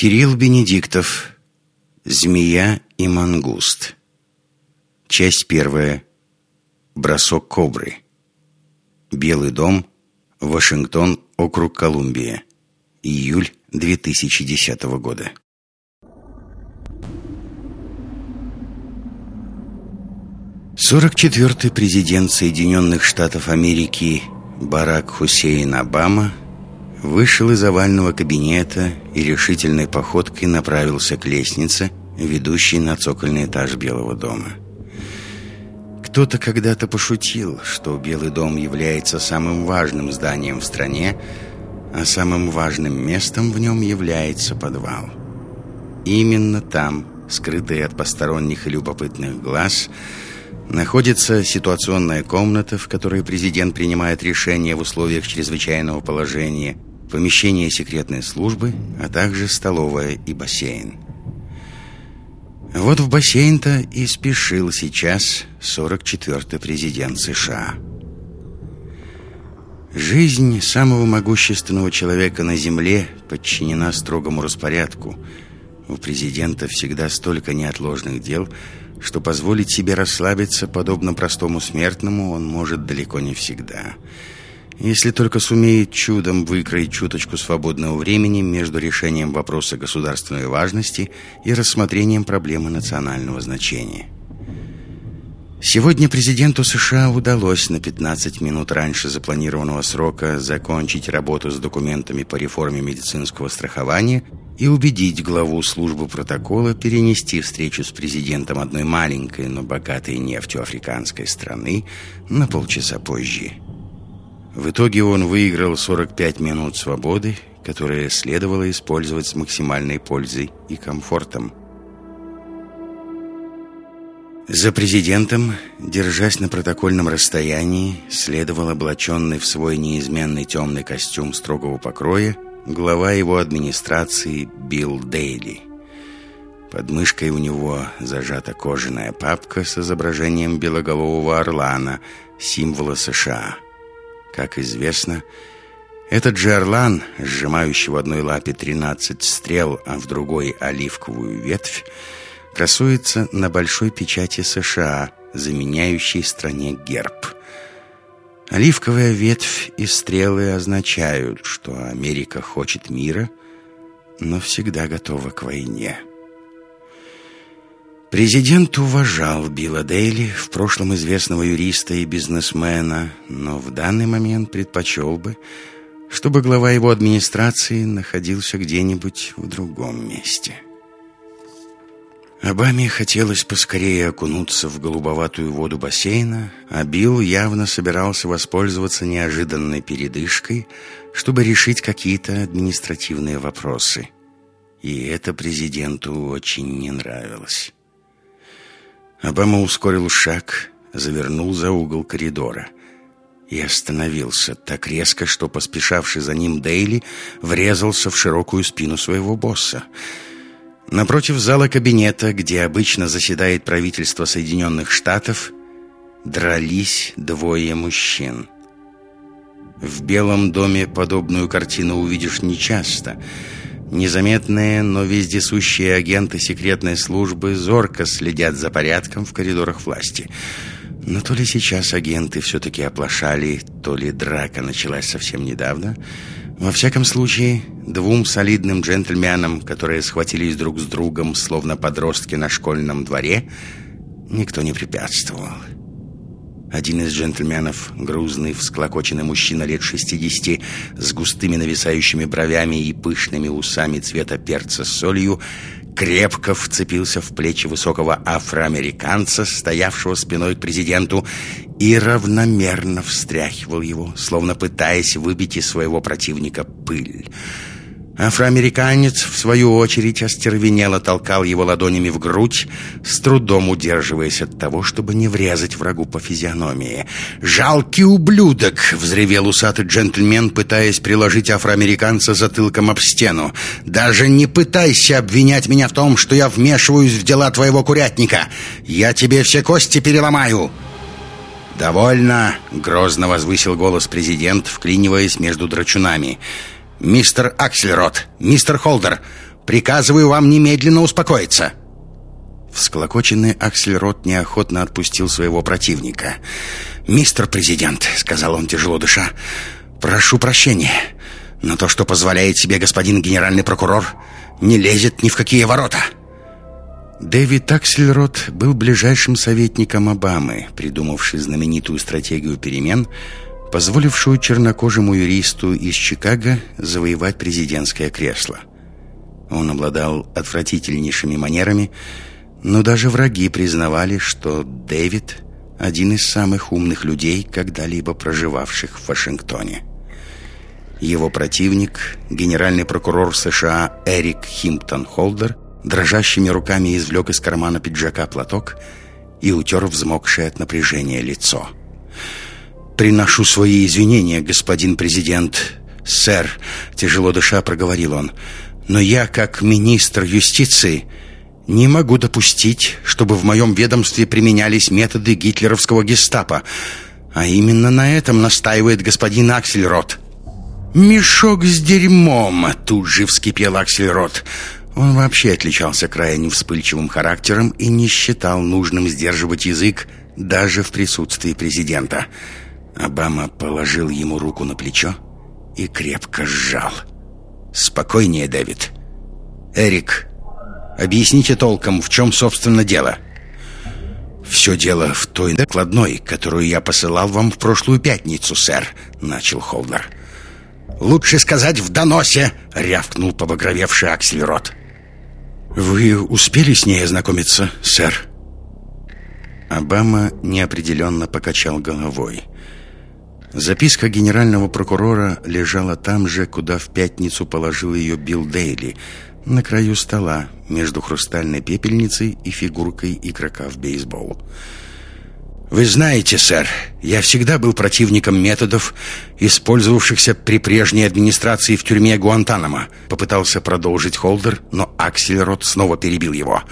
Кирилл Бенедиктов «Змея и мангуст» Часть первая. «Бросок кобры» Белый дом, Вашингтон, округ Колумбия Июль 2010 года. Сорок четвертый президент Соединенных Штатов Америки Барак Хусейн Обама вышел из овального кабинета и решительной походкой направился к лестнице, ведущей на цокольный этаж Белого дома. Кто-то когда-то пошутил, что Белый дом является самым важным зданием в стране, а самым важным местом в нем является подвал. Именно там, скрытый от посторонних и любопытных глаз, находится ситуационная комната, в которой президент принимает решения в условиях чрезвычайного положения – помещение секретной службы, а также столовая и бассейн. Вот в бассейн-то и спешил сейчас 44-й президент США. Жизнь самого могущественного человека на Земле подчинена строгому распорядку. У президента всегда столько неотложных дел, что позволить себе расслабиться, подобно простому смертному, он может далеко не всегда – если только сумеет чудом выкроить чуточку свободного времени между решением вопроса государственной важности и рассмотрением проблемы национального значения. Сегодня президенту США удалось на 15 минут раньше запланированного срока закончить работу с документами по реформе медицинского страхования и убедить главу службы протокола перенести встречу с президентом одной маленькой, но богатой нефтью африканской страны на полчаса позже. В итоге он выиграл 45 минут свободы, которые следовало использовать с максимальной пользой и комфортом. За президентом, держась на протокольном расстоянии, следовал облаченный в свой неизменный темный костюм строгого покроя глава его администрации Билл Дейли. Под мышкой у него зажата кожаная папка с изображением белоголового орлана, символа США – как известно, этот же орлан, сжимающий в одной лапе 13 стрел, а в другой оливковую ветвь, красуется на большой печати США, заменяющей стране герб. Оливковая ветвь и стрелы означают, что Америка хочет мира, но всегда готова к войне. Президент уважал Билла Дейли, в прошлом известного юриста и бизнесмена, но в данный момент предпочел бы, чтобы глава его администрации находился где-нибудь в другом месте. Обаме хотелось поскорее окунуться в голубоватую воду бассейна, а Билл явно собирался воспользоваться неожиданной передышкой, чтобы решить какие-то административные вопросы. И это президенту очень не нравилось. Обама ускорил шаг, завернул за угол коридора и остановился так резко, что поспешавший за ним Дейли врезался в широкую спину своего босса. Напротив зала кабинета, где обычно заседает правительство Соединенных Штатов, дрались двое мужчин. В Белом доме подобную картину увидишь нечасто – Незаметные, но вездесущие агенты секретной службы зорко следят за порядком в коридорах власти. Но то ли сейчас агенты все-таки оплошали, то ли драка началась совсем недавно. Во всяком случае, двум солидным джентльменам, которые схватились друг с другом, словно подростки на школьном дворе, никто не препятствовал. Один из джентльменов, грузный, всклокоченный мужчина лет 60, с густыми нависающими бровями и пышными усами цвета перца с солью, крепко вцепился в плечи высокого афроамериканца, стоявшего спиной к президенту, и равномерно встряхивал его, словно пытаясь выбить из своего противника пыль. Афроамериканец, в свою очередь, остервенело толкал его ладонями в грудь, с трудом удерживаясь от того, чтобы не врезать врагу по физиономии. «Жалкий ублюдок!» — взревел усатый джентльмен, пытаясь приложить афроамериканца затылком об стену. «Даже не пытайся обвинять меня в том, что я вмешиваюсь в дела твоего курятника! Я тебе все кости переломаю!» «Довольно!» — грозно возвысил голос президент, вклиниваясь между драчунами. «Мистер Аксельрот, мистер Холдер, Приказываю вам немедленно успокоиться!» Всклокоченный Аксельрот неохотно отпустил своего противника. «Мистер президент», — сказал он, тяжело дыша, — «прошу прощения, но то, что позволяет себе господин генеральный прокурор, не лезет ни в какие ворота». Дэвид Аксельрот был ближайшим советником Обамы, придумавший знаменитую стратегию перемен, позволившую чернокожему юристу из Чикаго завоевать президентское кресло. Он обладал отвратительнейшими манерами, но даже враги признавали, что Дэвид – один из самых умных людей, когда-либо проживавших в Вашингтоне. Его противник, генеральный прокурор США Эрик Химптон Холдер – дрожащими руками извлек из кармана пиджака платок и утер взмокшее от напряжения лицо. «Приношу свои извинения, господин президент. Сэр», — тяжело дыша проговорил он, «но я, как министр юстиции, не могу допустить, чтобы в моем ведомстве применялись методы гитлеровского гестапо, а именно на этом настаивает господин Аксельрот». «Мешок с дерьмом!» — тут же вскипел Аксельрот. Он вообще отличался крайне вспыльчивым характером и не считал нужным сдерживать язык даже в присутствии президента. Обама положил ему руку на плечо и крепко сжал. «Спокойнее, Дэвид. Эрик, объясните толком, в чем, собственно, дело?» «Все дело в той докладной, которую я посылал вам в прошлую пятницу, сэр», — начал Холдер. «Лучше сказать в доносе», — рявкнул побагровевший Аксельрот. «Вы успели с ней ознакомиться, сэр?» Обама неопределенно покачал головой. Записка генерального прокурора лежала там же, куда в пятницу положил ее Билл Дейли, на краю стола, между хрустальной пепельницей и фигуркой игрока в бейсбол. «Вы знаете, сэр, я всегда был противником методов, использовавшихся при прежней администрации в тюрьме Гуантанамо», попытался продолжить Холдер, но Аксельрод снова перебил его.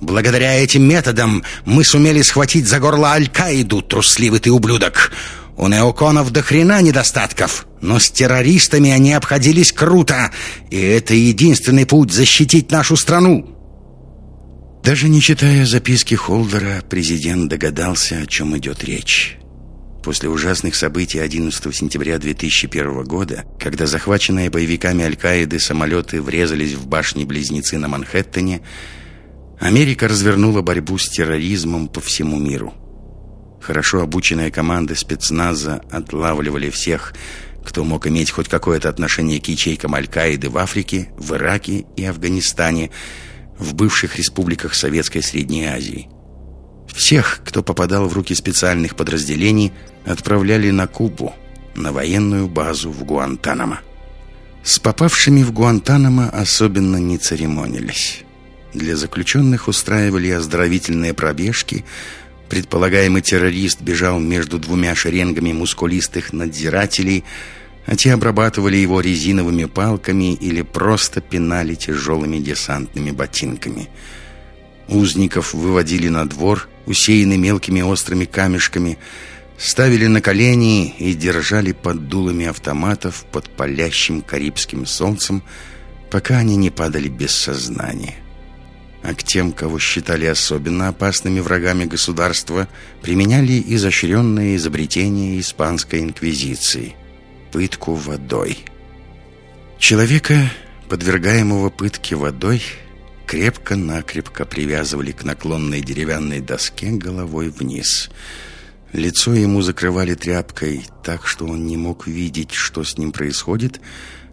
«Благодаря этим методам мы сумели схватить за горло Аль-Каиду, трусливый ты ублюдок. У неоконов до хрена недостатков, но с террористами они обходились круто, и это единственный путь защитить нашу страну». Даже не читая записки Холдера, президент догадался, о чем идет речь. После ужасных событий 11 сентября 2001 года, когда захваченные боевиками Аль-Каиды самолеты врезались в башни-близнецы на Манхэттене, Америка развернула борьбу с терроризмом по всему миру. Хорошо обученные команды спецназа отлавливали всех, кто мог иметь хоть какое-то отношение к ячейкам Аль-Каиды в Африке, в Ираке и Афганистане – в бывших республиках Советской Средней Азии. Всех, кто попадал в руки специальных подразделений, отправляли на Кубу, на военную базу в Гуантанамо. С попавшими в Гуантанамо особенно не церемонились. Для заключенных устраивали оздоровительные пробежки. Предполагаемый террорист бежал между двумя шеренгами мускулистых надзирателей – а те обрабатывали его резиновыми палками или просто пинали тяжелыми десантными ботинками. Узников выводили на двор, усеянный мелкими острыми камешками, ставили на колени и держали под дулами автоматов под палящим карибским солнцем, пока они не падали без сознания. А к тем, кого считали особенно опасными врагами государства, применяли изощренные изобретения испанской инквизиции – пытку водой. Человека, подвергаемого пытке водой, крепко-накрепко привязывали к наклонной деревянной доске головой вниз. Лицо ему закрывали тряпкой так, что он не мог видеть, что с ним происходит,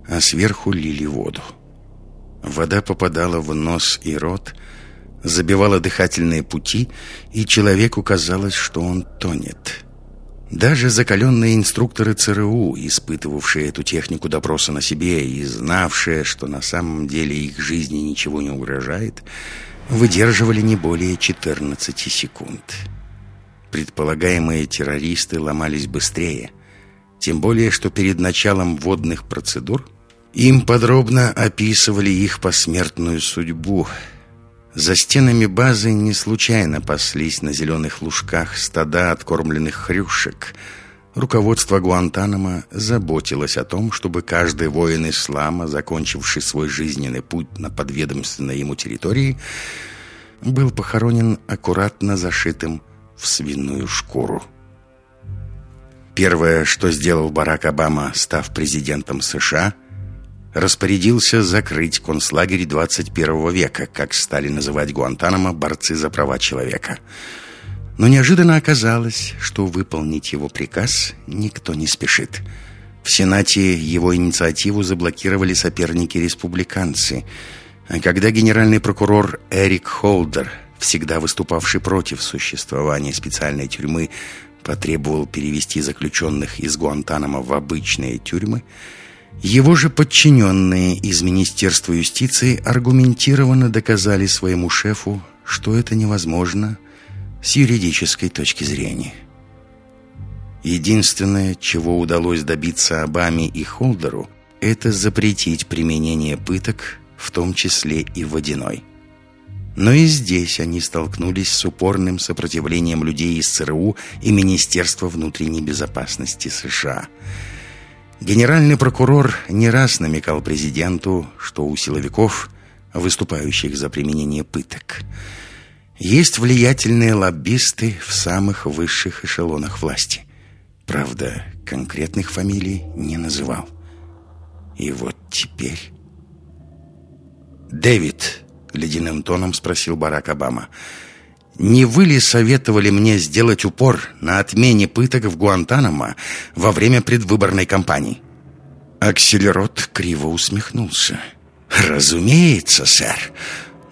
а сверху лили воду. Вода попадала в нос и рот, забивала дыхательные пути, и человеку казалось, что он тонет. Даже закаленные инструкторы ЦРУ, испытывавшие эту технику допроса на себе и знавшие, что на самом деле их жизни ничего не угрожает, выдерживали не более 14 секунд. Предполагаемые террористы ломались быстрее, тем более, что перед началом водных процедур им подробно описывали их посмертную судьбу – за стенами базы не случайно паслись на зеленых лужках стада откормленных хрюшек, руководство Гуантанамо заботилось о том, чтобы каждый воин ислама, закончивший свой жизненный путь на подведомственной ему территории, был похоронен аккуратно зашитым в свиную шкуру. Первое, что сделал Барак Обама, став президентом США, распорядился закрыть концлагерь 21 века, как стали называть Гуантанамо борцы за права человека. Но неожиданно оказалось, что выполнить его приказ никто не спешит. В Сенате его инициативу заблокировали соперники-республиканцы. А когда генеральный прокурор Эрик Холдер, всегда выступавший против существования специальной тюрьмы, потребовал перевести заключенных из Гуантанамо в обычные тюрьмы, его же подчиненные из Министерства юстиции аргументированно доказали своему шефу, что это невозможно с юридической точки зрения. Единственное, чего удалось добиться Обаме и Холдеру, это запретить применение пыток, в том числе и водяной. Но и здесь они столкнулись с упорным сопротивлением людей из ЦРУ и Министерства внутренней безопасности США. Генеральный прокурор не раз намекал президенту, что у силовиков, выступающих за применение пыток, есть влиятельные лоббисты в самых высших эшелонах власти. Правда, конкретных фамилий не называл. И вот теперь... «Дэвид», — ледяным тоном спросил Барак Обама. «Не вы ли советовали мне сделать упор на отмене пыток в Гуантанамо во время предвыборной кампании?» Акселерот криво усмехнулся. «Разумеется, сэр,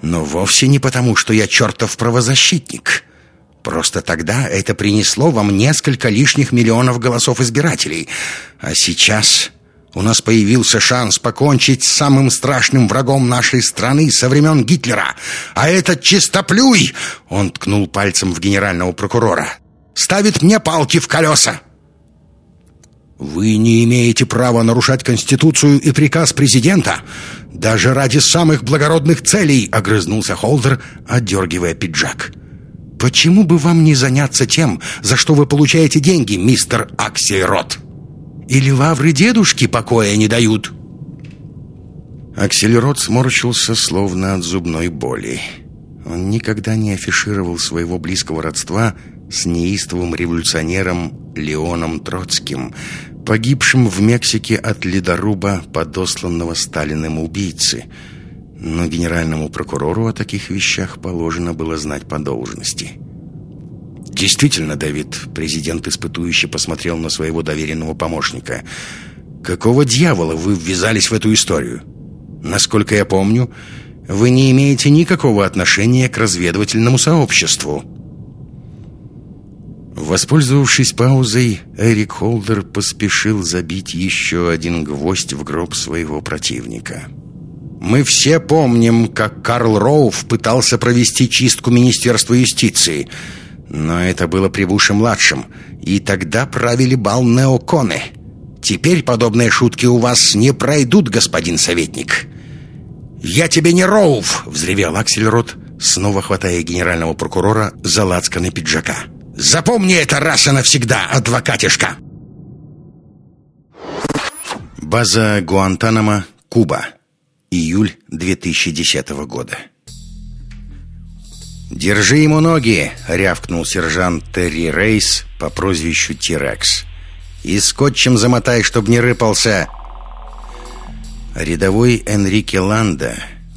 но вовсе не потому, что я чертов правозащитник». Просто тогда это принесло вам несколько лишних миллионов голосов избирателей. А сейчас у нас появился шанс покончить с самым страшным врагом нашей страны со времен Гитлера. А этот чистоплюй, он ткнул пальцем в генерального прокурора, ставит мне палки в колеса. Вы не имеете права нарушать Конституцию и приказ президента. Даже ради самых благородных целей, огрызнулся Холдер, отдергивая пиджак. Почему бы вам не заняться тем, за что вы получаете деньги, мистер Аксельрот? Или лавры дедушки покоя не дают?» Акселерот сморщился, словно от зубной боли. Он никогда не афишировал своего близкого родства с неистовым революционером Леоном Троцким, погибшим в Мексике от ледоруба, подосланного Сталиным убийцы. Но генеральному прокурору о таких вещах положено было знать по должности. «Действительно, Дэвид», — президент испытующе посмотрел на своего доверенного помощника. «Какого дьявола вы ввязались в эту историю? Насколько я помню, вы не имеете никакого отношения к разведывательному сообществу». Воспользовавшись паузой, Эрик Холдер поспешил забить еще один гвоздь в гроб своего противника. «Мы все помним, как Карл Роуф пытался провести чистку Министерства юстиции», но это было при Буше-младшем, и тогда правили бал неоконы. Теперь подобные шутки у вас не пройдут, господин советник. «Я тебе не Роуф!» — взревел Аксельрод, снова хватая генерального прокурора за лацканы пиджака. «Запомни это раз и навсегда, адвокатишка!» База Гуантанамо, Куба. Июль 2010 года. «Держи ему ноги!» — рявкнул сержант Терри Рейс по прозвищу Тирекс. «И скотчем замотай, чтоб не рыпался!» Рядовой Энрике Ланда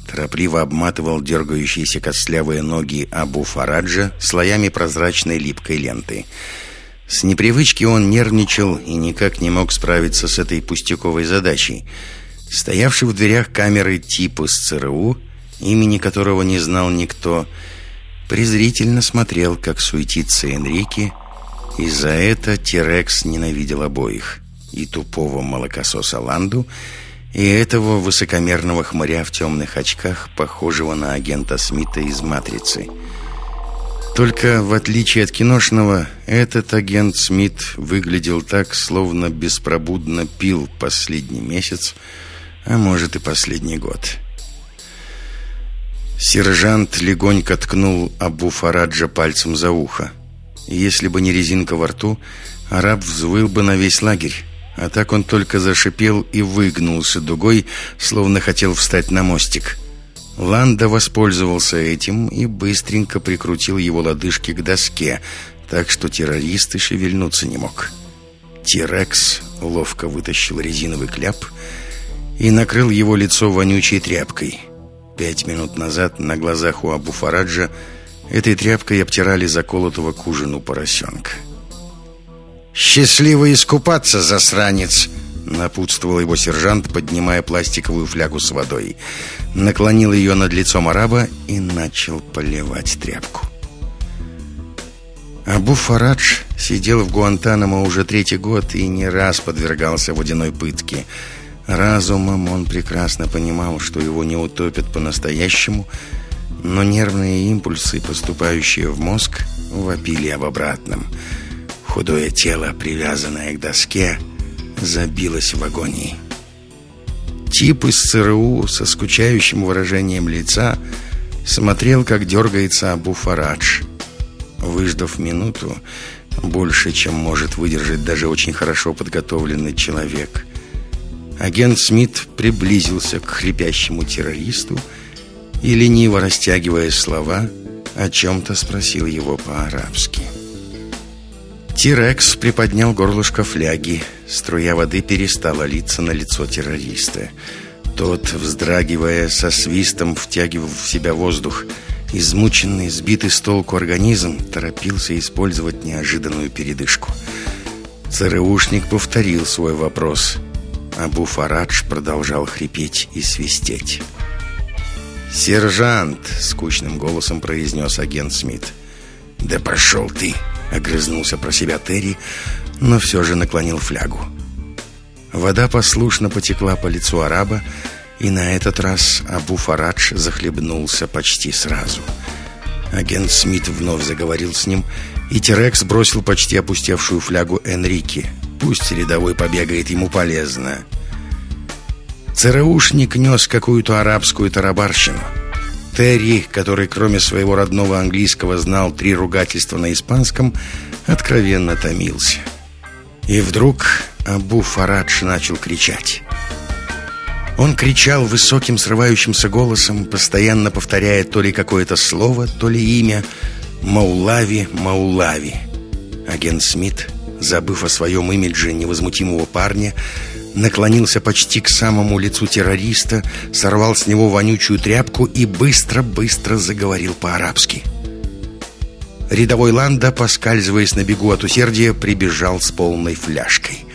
торопливо обматывал дергающиеся костлявые ноги Абу Фараджа слоями прозрачной липкой ленты. С непривычки он нервничал и никак не мог справиться с этой пустяковой задачей. Стоявший в дверях камеры типа с ЦРУ, имени которого не знал никто, — презрительно смотрел, как суетится Энрике, и за это Терекс ненавидел обоих, и тупого молокососа Ланду, и этого высокомерного хмыря в темных очках, похожего на агента Смита из «Матрицы». Только, в отличие от киношного, этот агент Смит выглядел так, словно беспробудно пил последний месяц, а может и последний год. Сержант легонько ткнул Абу Фараджа пальцем за ухо. Если бы не резинка во рту, араб взвыл бы на весь лагерь. А так он только зашипел и выгнулся дугой, словно хотел встать на мостик. Ланда воспользовался этим и быстренько прикрутил его лодыжки к доске, так что террорист и шевельнуться не мог. Тирекс ловко вытащил резиновый кляп и накрыл его лицо вонючей тряпкой. Пять минут назад на глазах у Абу Фараджа этой тряпкой обтирали заколотого к ужину поросенка. «Счастливо искупаться, засранец!» Напутствовал его сержант, поднимая пластиковую флягу с водой. Наклонил ее над лицом араба и начал поливать тряпку. Абу Фарадж сидел в Гуантанамо уже третий год и не раз подвергался водяной пытке. Разумом он прекрасно понимал, что его не утопят по-настоящему, но нервные импульсы, поступающие в мозг, вопили об обратном – Худое тело, привязанное к доске, забилось в агонии. Тип из ЦРУ со скучающим выражением лица смотрел, как дергается Абу Фарадж. Выждав минуту, больше, чем может выдержать даже очень хорошо подготовленный человек, агент Смит приблизился к хрипящему террористу и, лениво растягивая слова, о чем-то спросил его по-арабски. Тирекс приподнял горлышко фляги. Струя воды перестала литься на лицо террориста. Тот, вздрагивая со свистом, втягивал в себя воздух. Измученный, сбитый с толку организм торопился использовать неожиданную передышку. ЦРУшник повторил свой вопрос. Абу Фарадж продолжал хрипеть и свистеть. «Сержант!» — скучным голосом произнес агент Смит. «Да пошел ты!» Огрызнулся про себя Терри, но все же наклонил флягу. Вода послушно потекла по лицу араба, и на этот раз Абу Фарадж захлебнулся почти сразу. Агент Смит вновь заговорил с ним, Терекс бросил почти опустевшую флягу Энрике. Пусть рядовой побегает, ему полезно. ЦРУшник нес какую-то арабскую тарабарщину — Терри, который кроме своего родного английского знал три ругательства на испанском, откровенно томился. И вдруг Абу Фарадж начал кричать. Он кричал высоким срывающимся голосом, постоянно повторяя то ли какое-то слово, то ли имя «Маулави, Маулави». Агент Смит, забыв о своем имидже невозмутимого парня, наклонился почти к самому лицу террориста, сорвал с него вонючую тряпку и быстро-быстро заговорил по-арабски. Рядовой Ланда, поскальзываясь на бегу от усердия, прибежал с полной фляжкой.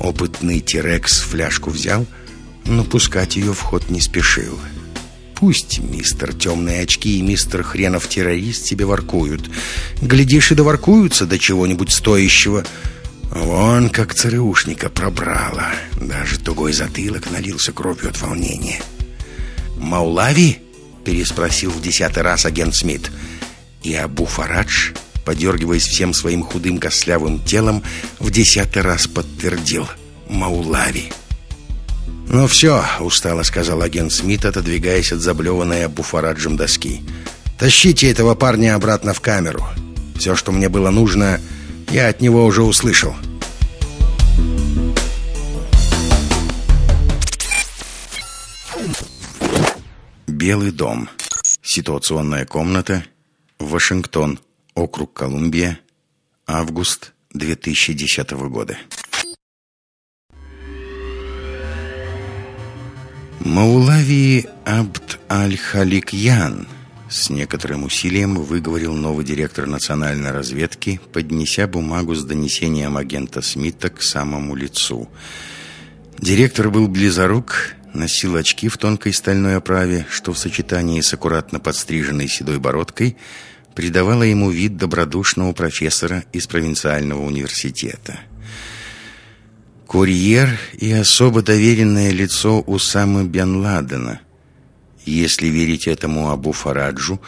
Опытный Тирекс фляжку взял, но пускать ее в ход не спешил. Пусть мистер Темные Очки и мистер Хренов Террорист себе воркуют. Глядишь, и доворкуются до чего-нибудь стоящего – Вон как ЦРУшника пробрало. Даже тугой затылок налился кровью от волнения. «Маулави?» — переспросил в десятый раз агент Смит. И Абу Фарадж, подергиваясь всем своим худым костлявым телом, в десятый раз подтвердил «Маулави». «Ну все», — устало сказал агент Смит, отодвигаясь от заблеванной Абу Фараджем доски. «Тащите этого парня обратно в камеру. Все, что мне было нужно, я от него уже услышал». Белый дом. Ситуационная комната. Вашингтон. Округ Колумбия. Август 2010 года. Маулави Абд Аль-Халикьян с некоторым усилием выговорил новый директор национальной разведки, поднеся бумагу с донесением агента Смита к самому лицу. Директор был близорук носил очки в тонкой стальной оправе, что в сочетании с аккуратно подстриженной седой бородкой придавало ему вид добродушного профессора из провинциального университета. Курьер и особо доверенное лицо Усамы Бен Ладена. Если верить этому Абу Фараджу,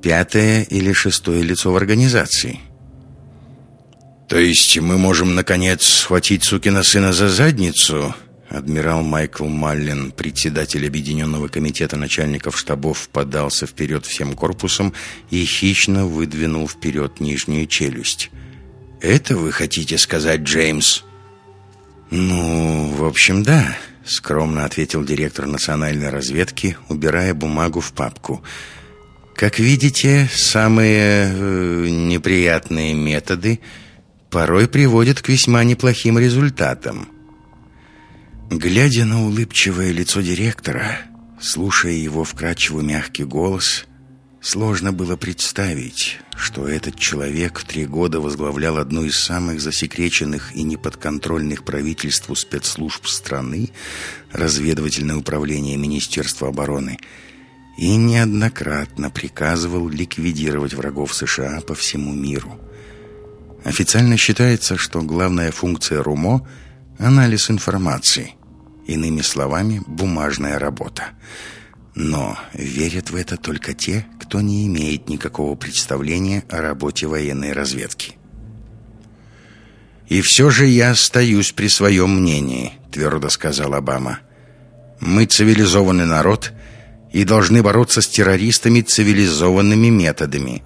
пятое или шестое лицо в организации. «То есть мы можем, наконец, схватить сукина сына за задницу?» Адмирал Майкл Маллин, председатель Объединенного комитета начальников штабов, подался вперед всем корпусом и хищно выдвинул вперед нижнюю челюсть. Это вы хотите сказать, Джеймс? Ну, в общем, да, скромно ответил директор национальной разведки, убирая бумагу в папку. Как видите, самые э, неприятные методы порой приводят к весьма неплохим результатам. Глядя на улыбчивое лицо директора, слушая его вкрадчивый мягкий голос, сложно было представить, что этот человек три года возглавлял одну из самых засекреченных и неподконтрольных правительству спецслужб страны, разведывательное управление Министерства обороны, и неоднократно приказывал ликвидировать врагов США по всему миру. Официально считается, что главная функция РУМО – анализ информации – Иными словами, бумажная работа. Но верят в это только те, кто не имеет никакого представления о работе военной разведки. «И все же я остаюсь при своем мнении», — твердо сказал Обама. «Мы цивилизованный народ и должны бороться с террористами цивилизованными методами.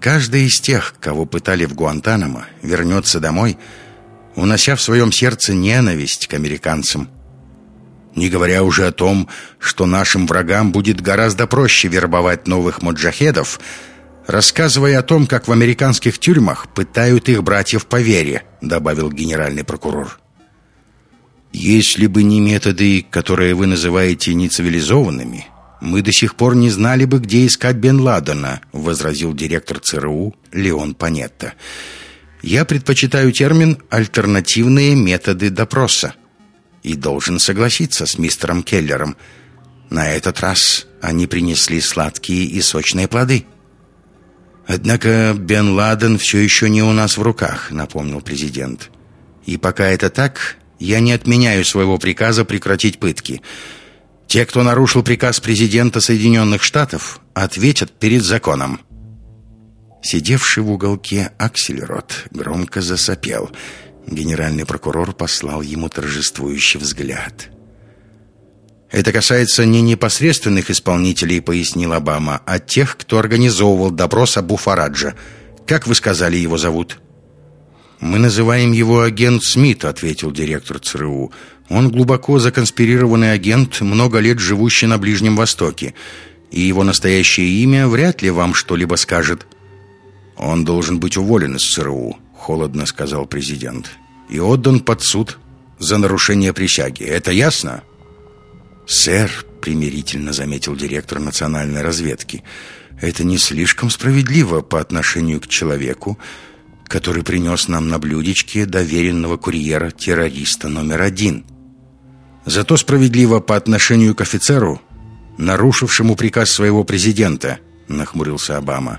Каждый из тех, кого пытали в Гуантанамо, вернется домой, унося в своем сердце ненависть к американцам» Не говоря уже о том, что нашим врагам будет гораздо проще вербовать новых моджахедов, рассказывая о том, как в американских тюрьмах пытают их братьев по вере, добавил генеральный прокурор. Если бы не методы, которые вы называете нецивилизованными, мы до сих пор не знали бы, где искать Бен Ладена, возразил директор ЦРУ Леон Панетта. Я предпочитаю термин «альтернативные методы допроса» и должен согласиться с мистером Келлером. На этот раз они принесли сладкие и сочные плоды. «Однако Бен Ладен все еще не у нас в руках», — напомнил президент. «И пока это так, я не отменяю своего приказа прекратить пытки. Те, кто нарушил приказ президента Соединенных Штатов, ответят перед законом». Сидевший в уголке Аксельрот громко засопел — Генеральный прокурор послал ему торжествующий взгляд. «Это касается не непосредственных исполнителей», — пояснил Обама, «а тех, кто организовывал допрос Абу Фараджа. Как вы сказали, его зовут?» «Мы называем его агент Смит», — ответил директор ЦРУ. «Он глубоко законспирированный агент, много лет живущий на Ближнем Востоке. И его настоящее имя вряд ли вам что-либо скажет». «Он должен быть уволен из ЦРУ», — холодно сказал президент и отдан под суд за нарушение присяги. Это ясно?» «Сэр», — примирительно заметил директор национальной разведки, «это не слишком справедливо по отношению к человеку, который принес нам на блюдечке доверенного курьера террориста номер один. Зато справедливо по отношению к офицеру, нарушившему приказ своего президента», — нахмурился Обама.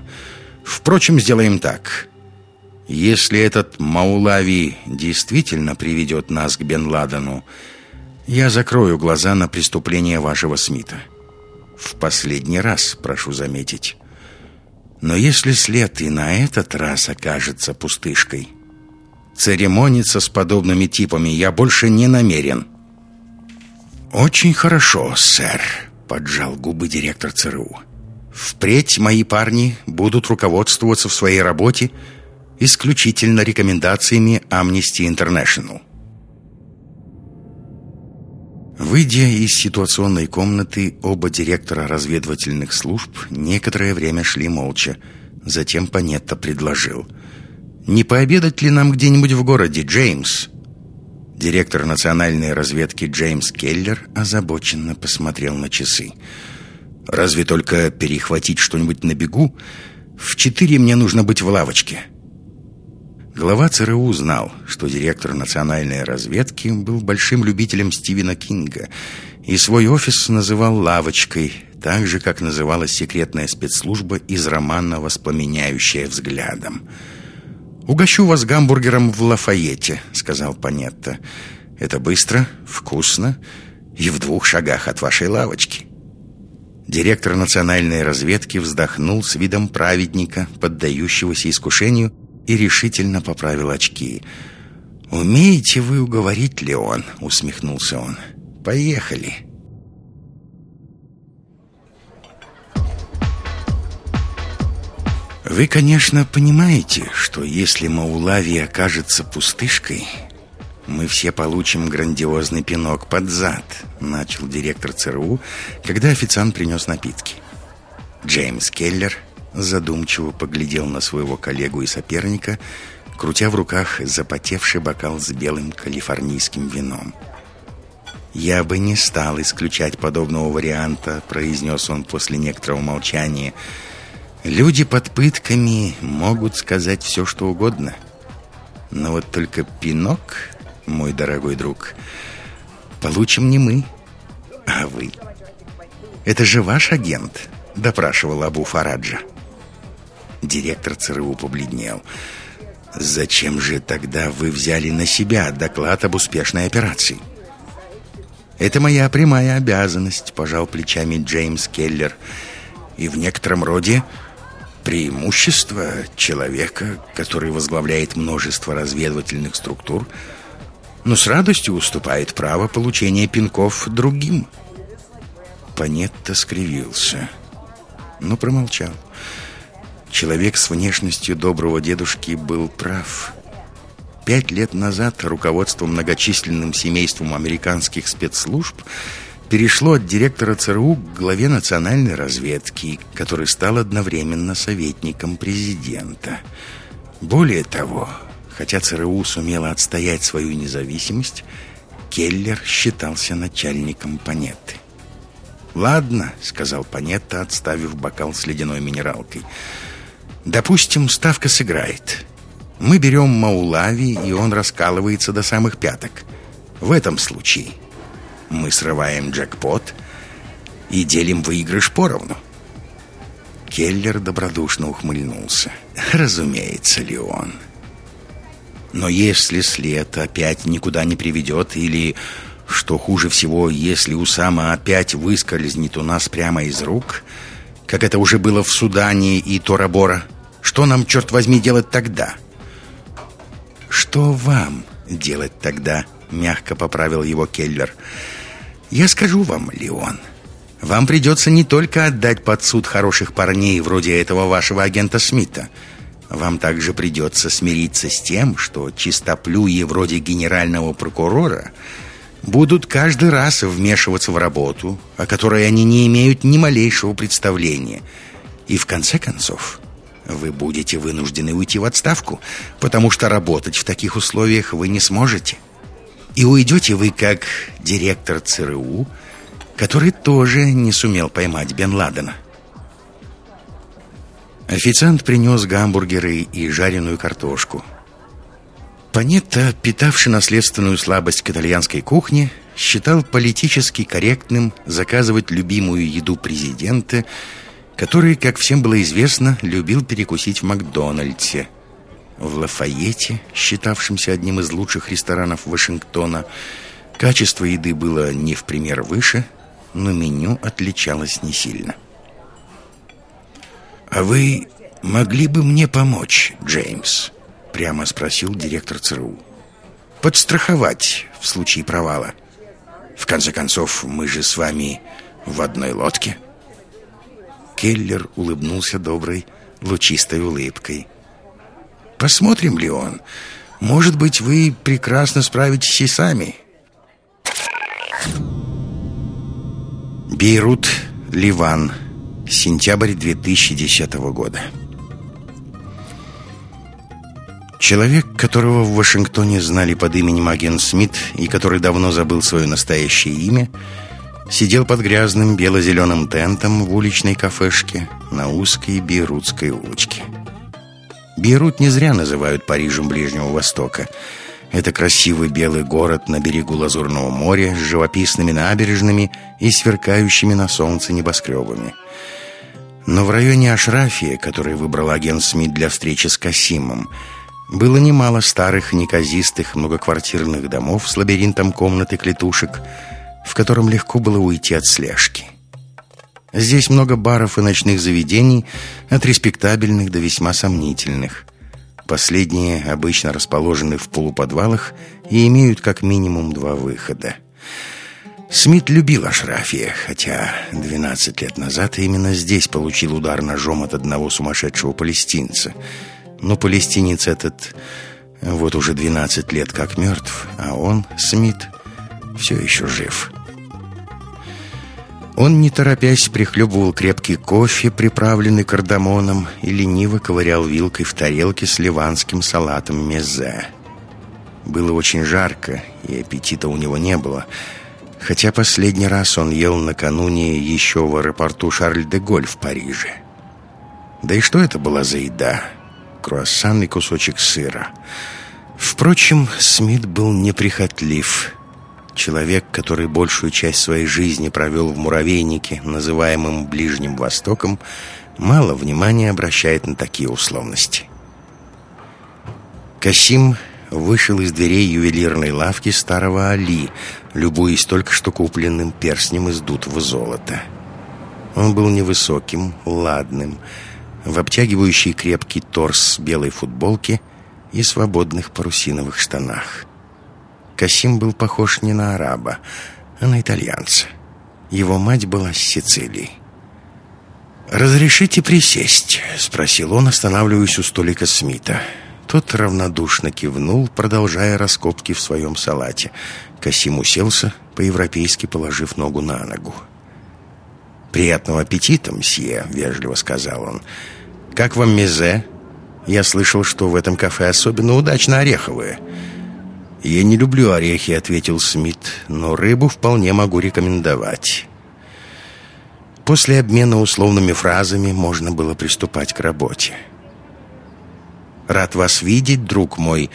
«Впрочем, сделаем так. Если этот Маулави действительно приведет нас к Бен Ладену, я закрою глаза на преступление вашего Смита. В последний раз, прошу заметить. Но если след и на этот раз окажется пустышкой, церемониться с подобными типами я больше не намерен. «Очень хорошо, сэр», — поджал губы директор ЦРУ. «Впредь мои парни будут руководствоваться в своей работе исключительно рекомендациями Amnesty International. Выйдя из ситуационной комнаты, оба директора разведывательных служб некоторое время шли молча. Затем Панетта предложил. «Не пообедать ли нам где-нибудь в городе, Джеймс?» Директор национальной разведки Джеймс Келлер озабоченно посмотрел на часы. «Разве только перехватить что-нибудь на бегу? В четыре мне нужно быть в лавочке». Глава ЦРУ знал, что директор национальной разведки был большим любителем Стивена Кинга и свой офис называл «лавочкой», так же, как называлась секретная спецслужба из романа «Воспламеняющая взглядом». «Угощу вас гамбургером в Лафайете», — сказал Панетта. «Это быстро, вкусно и в двух шагах от вашей лавочки». Директор национальной разведки вздохнул с видом праведника, поддающегося искушению, и решительно поправил очки. «Умеете вы уговорить, Леон?» — усмехнулся он. «Поехали!» Вы, конечно, понимаете, что если Маулави окажется пустышкой, мы все получим грандиозный пинок под зад, начал директор ЦРУ, когда официант принес напитки. Джеймс Келлер задумчиво поглядел на своего коллегу и соперника, крутя в руках запотевший бокал с белым калифорнийским вином. «Я бы не стал исключать подобного варианта», — произнес он после некоторого молчания. «Люди под пытками могут сказать все, что угодно. Но вот только пинок, мой дорогой друг, получим не мы, а вы. Это же ваш агент», — допрашивал Абу Фараджа. Директор ЦРУ побледнел. «Зачем же тогда вы взяли на себя доклад об успешной операции?» «Это моя прямая обязанность», — пожал плечами Джеймс Келлер. «И в некотором роде преимущество человека, который возглавляет множество разведывательных структур, но с радостью уступает право получения пинков другим». Панетта скривился, но промолчал. Человек с внешностью доброго дедушки был прав. Пять лет назад руководство многочисленным семейством американских спецслужб перешло от директора ЦРУ к главе национальной разведки, который стал одновременно советником президента. Более того, хотя ЦРУ сумела отстоять свою независимость, Келлер считался начальником Панетты. «Ладно», — сказал Панетта, отставив бокал с ледяной минералкой. «Допустим, ставка сыграет. Мы берем Маулави, и он раскалывается до самых пяток. В этом случае мы срываем джекпот и делим выигрыш поровну. Келлер добродушно ухмыльнулся. Разумеется, Леон. Но если след опять никуда не приведет, или, что хуже всего, если Усама опять выскользнет у нас прямо из рук, как это уже было в Судане и Торабора, что нам, черт возьми, делать тогда?» «Что вам делать тогда?» — мягко поправил его Келлер. «Я скажу вам, Леон, вам придется не только отдать под суд хороших парней вроде этого вашего агента Смита. Вам также придется смириться с тем, что чистоплюи вроде генерального прокурора будут каждый раз вмешиваться в работу, о которой они не имеют ни малейшего представления. И в конце концов...» вы будете вынуждены уйти в отставку, потому что работать в таких условиях вы не сможете. И уйдете вы как директор ЦРУ, который тоже не сумел поймать Бен Ладена. Официант принес гамбургеры и жареную картошку. Панетта, питавший наследственную слабость к итальянской кухне, считал политически корректным заказывать любимую еду президента – который, как всем было известно, любил перекусить в Макдональдсе. В Лафайете, считавшемся одним из лучших ресторанов Вашингтона, качество еды было не в пример выше, но меню отличалось не сильно. «А вы могли бы мне помочь, Джеймс?» Прямо спросил директор ЦРУ. «Подстраховать в случае провала. В конце концов, мы же с вами в одной лодке». Келлер улыбнулся доброй, лучистой улыбкой. «Посмотрим, ли он. Может быть, вы прекрасно справитесь и сами». Бейрут, Ливан. Сентябрь 2010 года. Человек, которого в Вашингтоне знали под именем агент Смит и который давно забыл свое настоящее имя – сидел под грязным бело-зеленым тентом в уличной кафешке на узкой Бейрутской улочке. Бейрут не зря называют Парижем Ближнего Востока. Это красивый белый город на берегу Лазурного моря с живописными набережными и сверкающими на солнце небоскребами. Но в районе Ашрафия, который выбрал агент Смит для встречи с Касимом, было немало старых неказистых многоквартирных домов с лабиринтом комнат и клетушек – в котором легко было уйти от слежки. Здесь много баров и ночных заведений, от респектабельных до весьма сомнительных. Последние обычно расположены в полуподвалах и имеют как минимум два выхода. Смит любил Ашрафия, хотя 12 лет назад именно здесь получил удар ножом от одного сумасшедшего палестинца. Но палестинец этот вот уже 12 лет как мертв, а он, Смит, все еще жив. Он, не торопясь, прихлебывал крепкий кофе, приправленный кардамоном, и лениво ковырял вилкой в тарелке с ливанским салатом мезе. Было очень жарко, и аппетита у него не было – хотя последний раз он ел накануне еще в аэропорту Шарль-де-Голь в Париже. Да и что это была за еда? Круассан и кусочек сыра. Впрочем, Смит был неприхотлив. Человек, который большую часть своей жизни провел в муравейнике, называемом Ближним Востоком, мало внимания обращает на такие условности. Касим вышел из дверей ювелирной лавки старого Али, любуясь только что купленным перстнем из дутого золота. Он был невысоким, ладным, в обтягивающий крепкий торс белой футболке и свободных парусиновых штанах. Касим был похож не на араба, а на итальянца. Его мать была с Сицилии. «Разрешите присесть?» — спросил он, останавливаясь у столика Смита. Тот равнодушно кивнул, продолжая раскопки в своем салате. Касим уселся, по-европейски положив ногу на ногу. «Приятного аппетита, мсье», — вежливо сказал он. «Как вам мезе? Я слышал, что в этом кафе особенно удачно ореховые». «Я не люблю орехи», — ответил Смит, «но рыбу вполне могу рекомендовать». После обмена условными фразами можно было приступать к работе. «Рад вас видеть, друг мой!»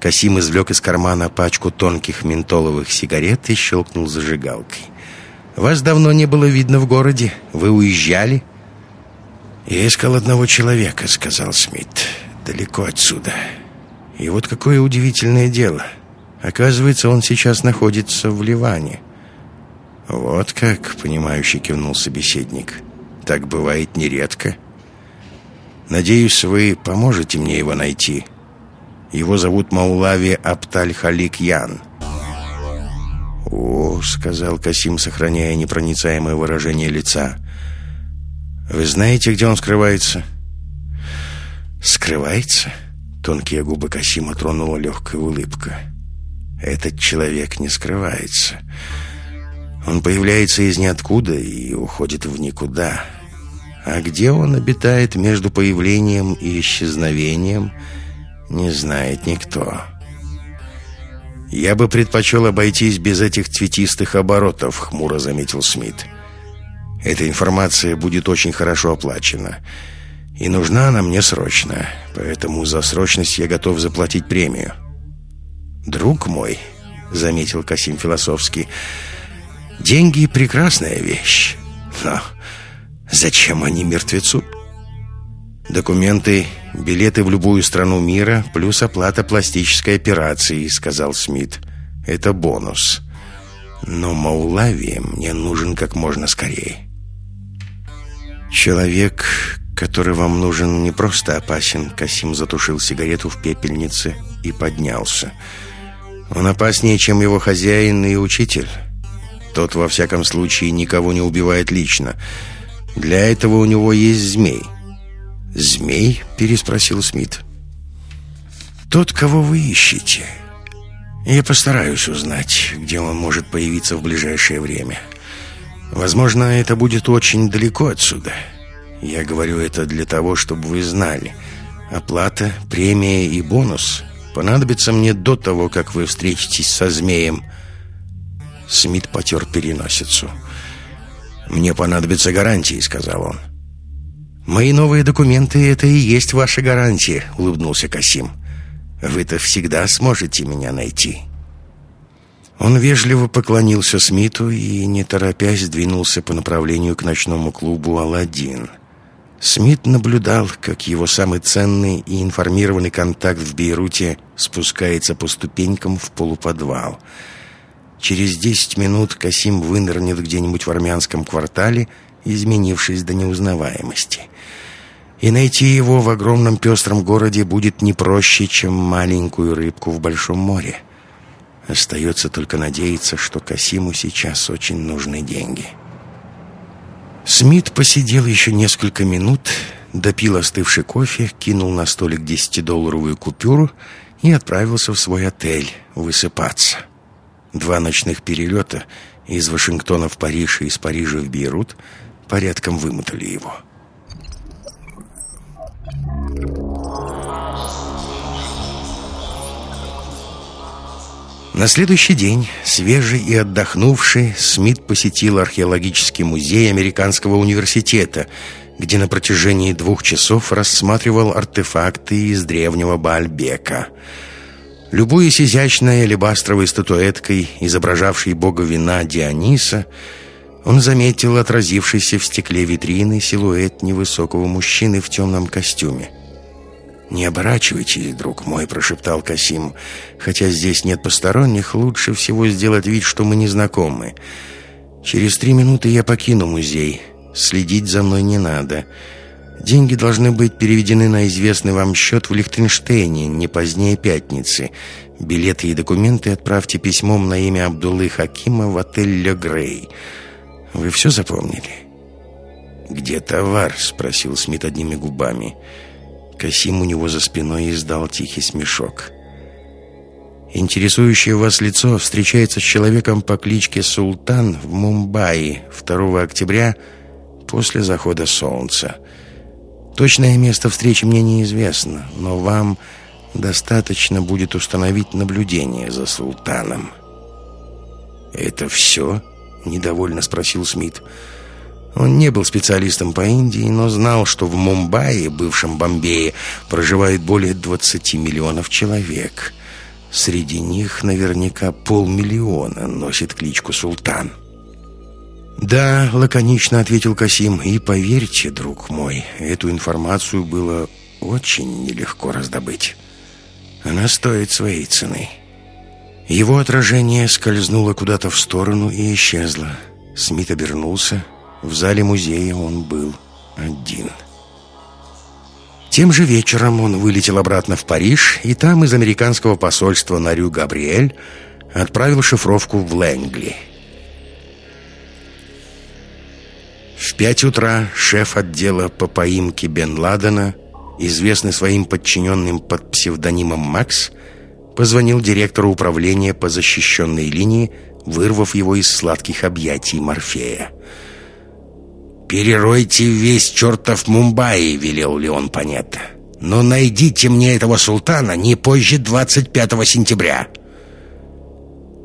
Касим извлек из кармана пачку тонких ментоловых сигарет и щелкнул зажигалкой. «Вас давно не было видно в городе. Вы уезжали?» «Я искал одного человека», — сказал Смит. «Далеко отсюда. И вот какое удивительное дело. Оказывается, он сейчас находится в Ливане». «Вот как», — понимающе кивнул собеседник. «Так бывает нередко». Надеюсь, вы поможете мне его найти. Его зовут Маулави Апталь Халик Ян. «О», — сказал Касим, сохраняя непроницаемое выражение лица. «Вы знаете, где он скрывается?» «Скрывается?» Тонкие губы Касима тронула легкая улыбка. «Этот человек не скрывается. Он появляется из ниоткуда и уходит в никуда». А где он обитает между появлением и исчезновением, не знает никто. «Я бы предпочел обойтись без этих цветистых оборотов», — хмуро заметил Смит. «Эта информация будет очень хорошо оплачена. И нужна она мне срочно, поэтому за срочность я готов заплатить премию». «Друг мой», — заметил Касим философски, — «деньги — прекрасная вещь, но Зачем они мертвецу? Документы, билеты в любую страну мира, плюс оплата пластической операции, сказал Смит. Это бонус. Но Маулави мне нужен как можно скорее. Человек, который вам нужен, не просто опасен. Касим затушил сигарету в пепельнице и поднялся. Он опаснее, чем его хозяин и учитель. Тот, во всяком случае, никого не убивает лично. Для этого у него есть змей. «Змей?» — переспросил Смит. «Тот, кого вы ищете. Я постараюсь узнать, где он может появиться в ближайшее время. Возможно, это будет очень далеко отсюда. Я говорю это для того, чтобы вы знали. Оплата, премия и бонус понадобятся мне до того, как вы встретитесь со змеем». Смит потер переносицу. «Мне понадобятся гарантии», — сказал он. «Мои новые документы — это и есть ваши гарантии», — улыбнулся Касим. «Вы-то всегда сможете меня найти». Он вежливо поклонился Смиту и, не торопясь, двинулся по направлению к ночному клубу «Аладдин». Смит наблюдал, как его самый ценный и информированный контакт в Бейруте спускается по ступенькам в полуподвал — Через десять минут Касим вынырнет где-нибудь в армянском квартале, изменившись до неузнаваемости. И найти его в огромном пестром городе будет не проще, чем маленькую рыбку в большом море. Остается только надеяться, что Касиму сейчас очень нужны деньги. Смит посидел еще несколько минут, допил остывший кофе, кинул на столик десятидолларовую купюру и отправился в свой отель высыпаться. Два ночных перелета из Вашингтона в Париж и из Парижа в Бейрут порядком вымотали его. На следующий день, свежий и отдохнувший, Смит посетил археологический музей Американского университета, где на протяжении двух часов рассматривал артефакты из древнего Баальбека. Любуясь изящной алебастровой статуэткой, изображавшей бога вина Диониса, он заметил отразившийся в стекле витрины силуэт невысокого мужчины в темном костюме. «Не оборачивайтесь, друг мой», — прошептал Касим. «Хотя здесь нет посторонних, лучше всего сделать вид, что мы не знакомы. Через три минуты я покину музей. Следить за мной не надо. Деньги должны быть переведены на известный вам счет в Лихтенштейне не позднее пятницы. Билеты и документы отправьте письмом на имя Абдуллы Хакима в отель «Ле Грей». Вы все запомнили?» «Где товар?» — спросил Смит одними губами. «Где Касим у него за спиной издал тихий смешок. Интересующее вас лицо встречается с человеком по кличке Султан в Мумбаи 2 октября после захода солнца. Точное место встречи мне неизвестно, но вам достаточно будет установить наблюдение за Султаном. «Это все?» — недовольно спросил Смит. «Смит». Он не был специалистом по Индии, но знал, что в Мумбаи, бывшем Бомбее, проживает более 20 миллионов человек. Среди них наверняка полмиллиона носит кличку Султан. «Да», — лаконично ответил Касим, — «и поверьте, друг мой, эту информацию было очень нелегко раздобыть. Она стоит своей цены». Его отражение скользнуло куда-то в сторону и исчезло. Смит обернулся — в зале музея он был один. Тем же вечером он вылетел обратно в Париж, и там из американского посольства на Рю Габриэль отправил шифровку в Лэнгли. В пять утра шеф отдела по поимке Бен Ладена, известный своим подчиненным под псевдонимом Макс, позвонил директору управления по защищенной линии, вырвав его из сладких объятий Морфея. «Переройте весь чертов Мумбаи», — велел Леон Панетта. «Но найдите мне этого султана не позже 25 сентября».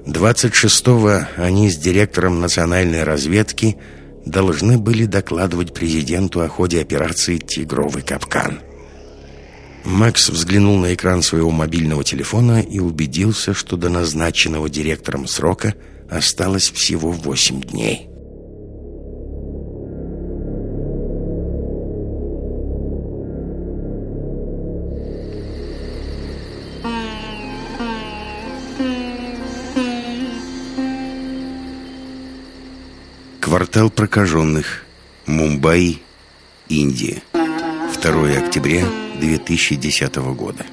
26-го они с директором национальной разведки должны были докладывать президенту о ходе операции «Тигровый капкан». Макс взглянул на экран своего мобильного телефона и убедился, что до назначенного директором срока осталось всего 8 дней. Квартал прокаженных. Мумбаи, Индия. 2 октября 2010 года.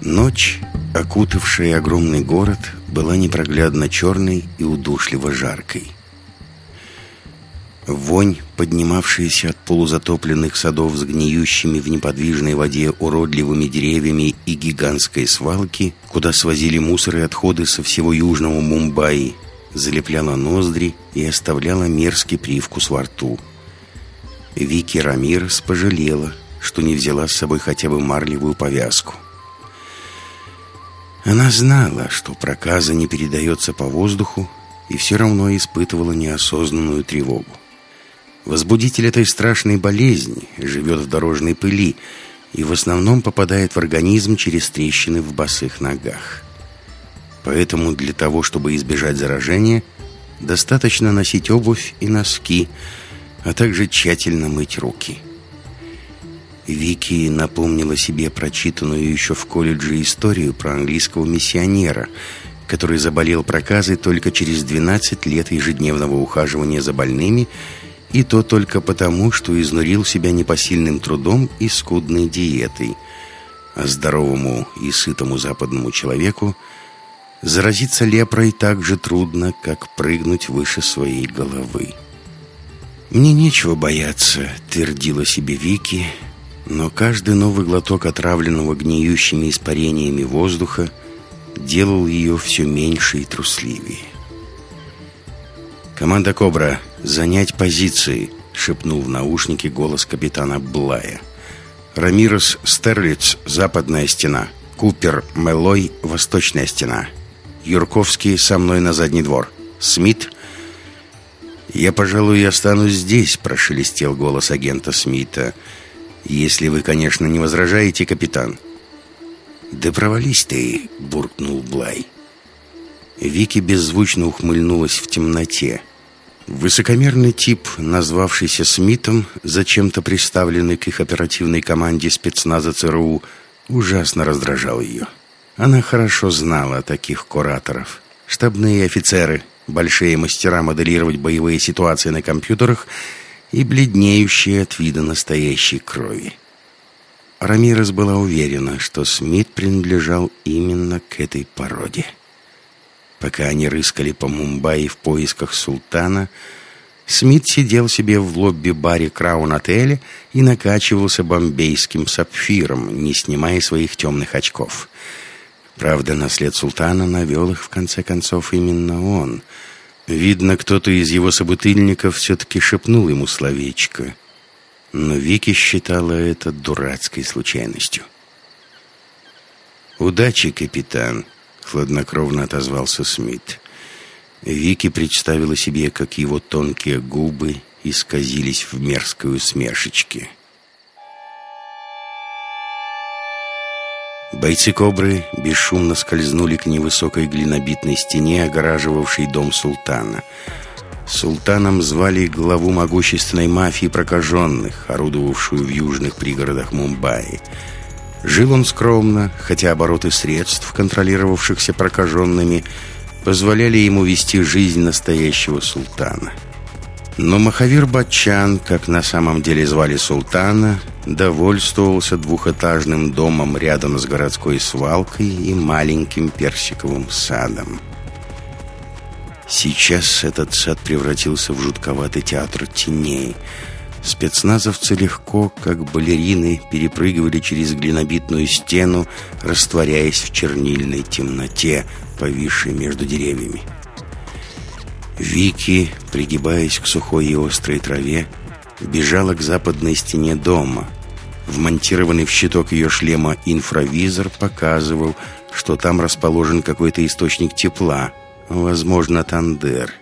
Ночь, окутавшая огромный город, была непроглядно черной и удушливо жаркой. Вонь, поднимавшаяся от полузатопленных садов с гниющими в неподвижной воде уродливыми деревьями и гигантской свалки, куда свозили мусор и отходы со всего южного Мумбаи, залепляла ноздри и оставляла мерзкий привкус во рту. Вики Рамирес пожалела, что не взяла с собой хотя бы марлевую повязку. Она знала, что проказа не передается по воздуху, и все равно испытывала неосознанную тревогу. Возбудитель этой страшной болезни живет в дорожной пыли и в основном попадает в организм через трещины в босых ногах. Поэтому для того, чтобы избежать заражения, достаточно носить обувь и носки, а также тщательно мыть руки. Вики напомнила себе прочитанную еще в колледже историю про английского миссионера, который заболел проказой только через 12 лет ежедневного ухаживания за больными, и то только потому, что изнурил себя непосильным трудом и скудной диетой – а здоровому и сытому западному человеку заразиться лепрой так же трудно, как прыгнуть выше своей головы. «Мне нечего бояться», — твердила себе Вики, но каждый новый глоток отравленного гниющими испарениями воздуха делал ее все меньше и трусливее. «Команда «Кобра», занять позиции», — шепнул в наушнике голос капитана Блая. «Рамирос Стерлиц, западная стена. Купер Мелой, восточная стена. Юрковский со мной на задний двор. Смит...» «Я, пожалуй, останусь здесь», — прошелестел голос агента Смита. «Если вы, конечно, не возражаете, капитан». «Да провались ты», — буркнул Блай. Вики беззвучно ухмыльнулась в темноте. Высокомерный тип, назвавшийся Смитом, зачем-то приставленный к их оперативной команде спецназа ЦРУ, ужасно раздражал ее. Она хорошо знала таких кураторов. Штабные офицеры, большие мастера моделировать боевые ситуации на компьютерах и бледнеющие от вида настоящей крови. Рамирес была уверена, что Смит принадлежал именно к этой породе. Пока они рыскали по Мумбаи в поисках султана, Смит сидел себе в лобби-баре Краун-отеля и накачивался бомбейским сапфиром, не снимая своих темных очков. Правда, на след султана навел их, в конце концов, именно он. Видно, кто-то из его собутыльников все-таки шепнул ему словечко. Но Вики считала это дурацкой случайностью. «Удачи, капитан!» Хладнокровно отозвался Смит. Вики представила себе, как его тонкие губы исказились в мерзкой усмешечке. Бойцы «Кобры» бесшумно скользнули к невысокой глинобитной стене, огораживавшей дом султана. Султаном звали главу могущественной мафии прокаженных, орудовавшую в южных пригородах Мумбаи. Жил он скромно, хотя обороты средств, контролировавшихся прокаженными, позволяли ему вести жизнь настоящего султана. Но Махавир Батчан, как на самом деле звали султана, довольствовался двухэтажным домом рядом с городской свалкой и маленьким персиковым садом. Сейчас этот сад превратился в жутковатый театр теней – Спецназовцы легко, как балерины, перепрыгивали через глинобитную стену, растворяясь в чернильной темноте, повисшей между деревьями. Вики, пригибаясь к сухой и острой траве, бежала к западной стене дома. Вмонтированный в щиток ее шлема инфравизор показывал, что там расположен какой-то источник тепла, возможно, тандер.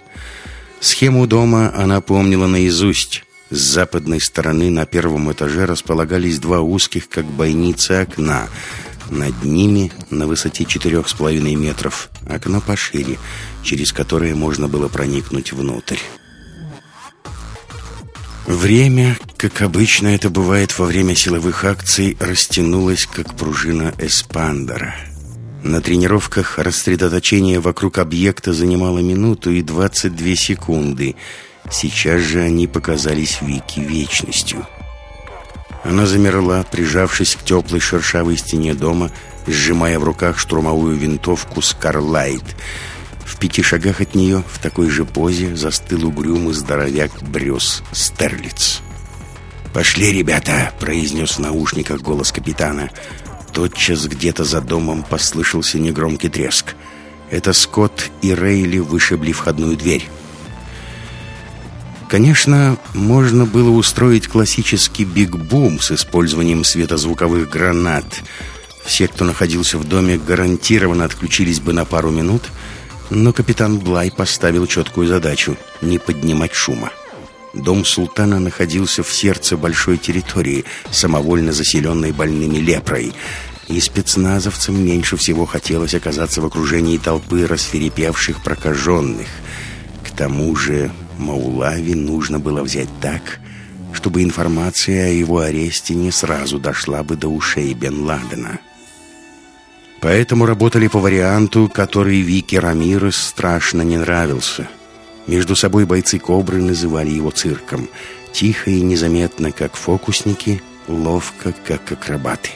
Схему дома она помнила наизусть. С западной стороны на первом этаже располагались два узких, как бойницы, окна. Над ними, на высоте четырех с половиной метров, окно пошире, через которое можно было проникнуть внутрь. Время, как обычно это бывает во время силовых акций, растянулось, как пружина эспандера. На тренировках рассредоточение вокруг объекта занимало минуту и 22 секунды – Сейчас же они показались Вики вечностью. Она замерла, прижавшись к теплой шершавой стене дома, сжимая в руках штурмовую винтовку «Скарлайт». В пяти шагах от нее, в такой же позе, застыл угрюмый здоровяк Брюс Стерлиц. «Пошли, ребята!» — произнес в наушниках голос капитана. Тотчас где-то за домом послышался негромкий треск. Это Скотт и Рейли вышибли входную дверь. Конечно, можно было устроить классический биг-бум с использованием светозвуковых гранат. Все, кто находился в доме, гарантированно отключились бы на пару минут, но капитан Блай поставил четкую задачу – не поднимать шума. Дом султана находился в сердце большой территории, самовольно заселенной больными лепрой, и спецназовцам меньше всего хотелось оказаться в окружении толпы расферепевших прокаженных. К тому же Маулави нужно было взять так, чтобы информация о его аресте не сразу дошла бы до ушей Бен Ладена. Поэтому работали по варианту, который Вики Рамирес страшно не нравился. Между собой бойцы «Кобры» называли его цирком. Тихо и незаметно, как фокусники, ловко, как акробаты.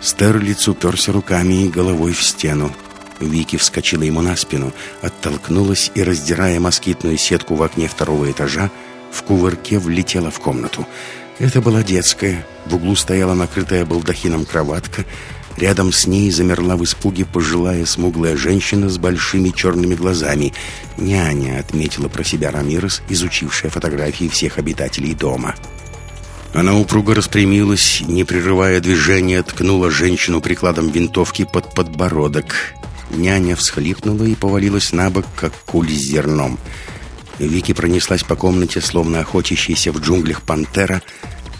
Стерлиц уперся руками и головой в стену. Вики вскочила ему на спину, оттолкнулась и, раздирая москитную сетку в окне второго этажа, в кувырке влетела в комнату. Это была детская. В углу стояла накрытая балдахином кроватка. Рядом с ней замерла в испуге пожилая смуглая женщина с большими черными глазами. «Няня», — отметила про себя Рамирес, изучившая фотографии всех обитателей дома. Она упруго распрямилась, не прерывая движения, ткнула женщину прикладом винтовки под подбородок. Няня всхлипнула и повалилась на бок, как куль с зерном. Вики пронеслась по комнате, словно охотящаяся в джунглях пантера,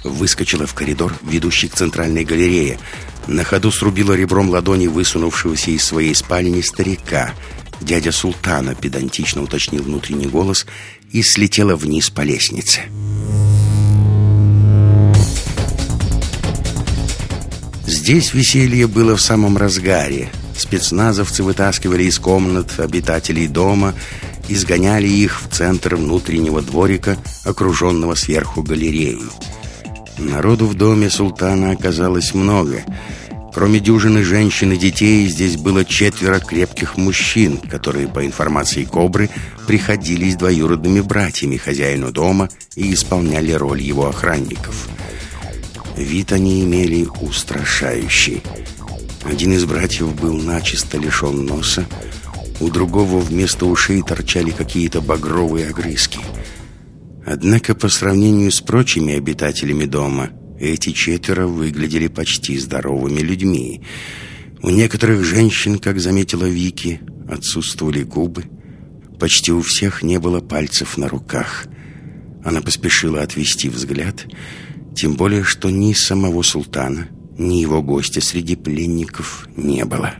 выскочила в коридор, ведущий к центральной галерее. На ходу срубила ребром ладони высунувшегося из своей спальни старика. Дядя Султана педантично уточнил внутренний голос и слетела вниз по лестнице. Здесь веселье было в самом разгаре. Спецназовцы вытаскивали из комнат обитателей дома, изгоняли их в центр внутреннего дворика, окруженного сверху галереей. Народу в доме султана оказалось много. Кроме дюжины женщин и детей, здесь было четверо крепких мужчин, которые, по информации Кобры, приходились двоюродными братьями хозяину дома и исполняли роль его охранников. Вид они имели устрашающий. Один из братьев был начисто лишен носа, у другого вместо ушей торчали какие-то багровые огрызки. Однако по сравнению с прочими обитателями дома, эти четверо выглядели почти здоровыми людьми. У некоторых женщин, как заметила Вики, отсутствовали губы. Почти у всех не было пальцев на руках. Она поспешила отвести взгляд, тем более, что ни самого султана, ни его гостя среди пленников не было.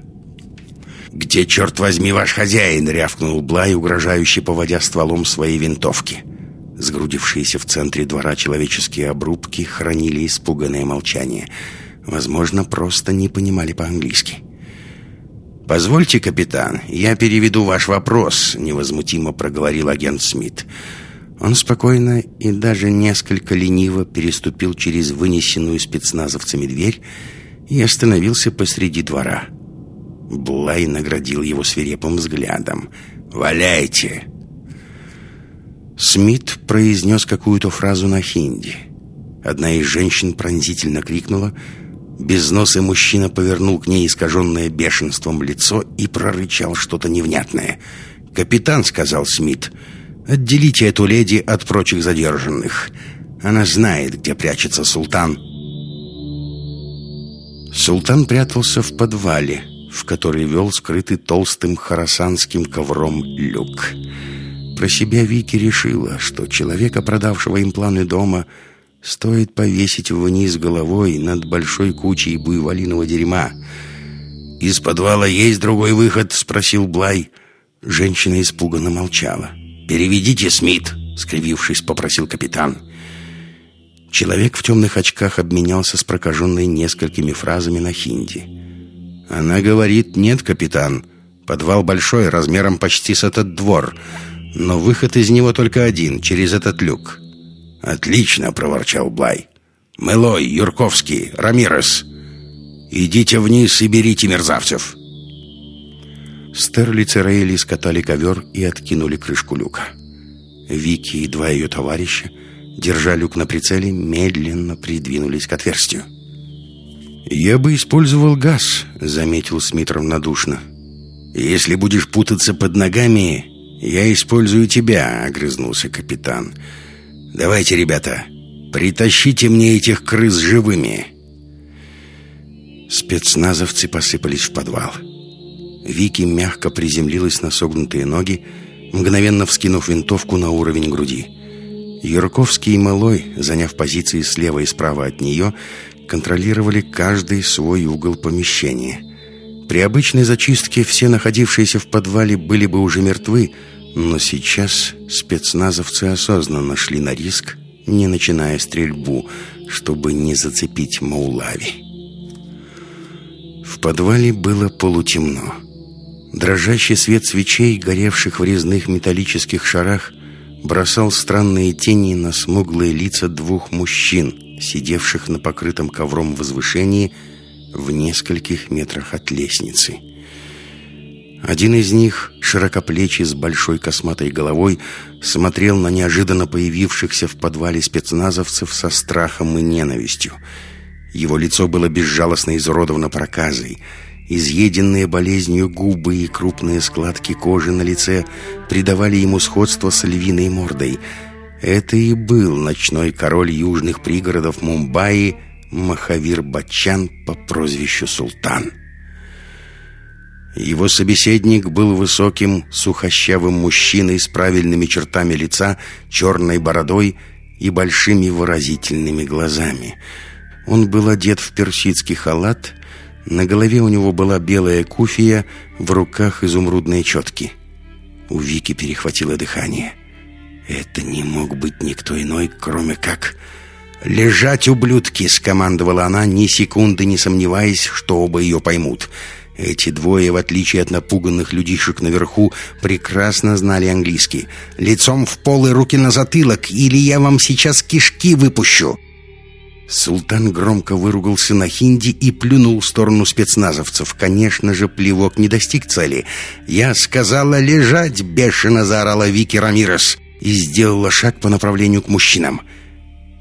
«Где, черт возьми, ваш хозяин?» — рявкнул Блай, угрожающе поводя стволом своей винтовки. Сгрудившиеся в центре двора человеческие обрубки хранили испуганное молчание. Возможно, просто не понимали по-английски. «Позвольте, капитан, я переведу ваш вопрос», — невозмутимо проговорил агент Смит. Он спокойно и даже несколько лениво переступил через вынесенную спецназовцами дверь и остановился посреди двора. Блай наградил его свирепым взглядом. «Валяйте!» Смит произнес какую-то фразу на хинди. Одна из женщин пронзительно крикнула. Безносый мужчина повернул к ней искаженное бешенством лицо и прорычал что-то невнятное. «Капитан», — сказал Смит, — «отделите эту леди от прочих задержанных. Она знает, где прячется султан». Султан прятался в подвале в который вел скрытый толстым харасанским ковром люк. Про себя Вики решила, что человека, продавшего им планы дома, стоит повесить вниз головой над большой кучей буйволиного дерьма. «Из подвала есть другой выход?» — спросил Блай. Женщина испуганно молчала. «Переведите, Смит!» — скривившись, попросил капитан. Человек в темных очках обменялся с прокаженной несколькими фразами на хинди. Она говорит, нет, капитан. Подвал большой, размером почти с этот двор. Но выход из него только один, через этот люк. Отлично, проворчал Блай. Мэлой, Юрковский, Рамирес. Идите вниз и берите мерзавцев. Стерлиц и Рейли скатали ковер и откинули крышку люка. Вики и два ее товарища, держа люк на прицеле, медленно придвинулись к отверстию. «Я бы использовал газ», — заметил Смит равнодушно. «Если будешь путаться под ногами, я использую тебя», — огрызнулся капитан. «Давайте, ребята, притащите мне этих крыс живыми». Спецназовцы посыпались в подвал. Вики мягко приземлилась на согнутые ноги, мгновенно вскинув винтовку на уровень груди. Юрковский и Малой, заняв позиции слева и справа от нее, контролировали каждый свой угол помещения. При обычной зачистке все находившиеся в подвале были бы уже мертвы, но сейчас спецназовцы осознанно шли на риск, не начиная стрельбу, чтобы не зацепить Маулави. В подвале было полутемно. Дрожащий свет свечей, горевших в резных металлических шарах, бросал странные тени на смуглые лица двух мужчин, сидевших на покрытом ковром возвышении в нескольких метрах от лестницы. Один из них, широкоплечий с большой косматой головой, смотрел на неожиданно появившихся в подвале спецназовцев со страхом и ненавистью. Его лицо было безжалостно изуродовано проказой. Изъеденные болезнью губы и крупные складки кожи на лице придавали ему сходство с львиной мордой. Это и был ночной король южных пригородов Мумбаи Махавир Бачан по прозвищу Султан. Его собеседник был высоким, сухощавым мужчиной с правильными чертами лица, черной бородой и большими выразительными глазами. Он был одет в персидский халат, на голове у него была белая куфия, в руках изумрудные четки. У Вики перехватило дыхание. Это не мог быть никто иной, кроме как... «Лежать, ублюдки!» — скомандовала она, ни секунды не сомневаясь, что оба ее поймут — эти двое, в отличие от напуганных людишек наверху, прекрасно знали английский. «Лицом в пол и руки на затылок, или я вам сейчас кишки выпущу!» Султан громко выругался на хинди и плюнул в сторону спецназовцев. Конечно же, плевок не достиг цели. «Я сказала лежать!» — бешено заорала Вики Рамирес и сделала шаг по направлению к мужчинам.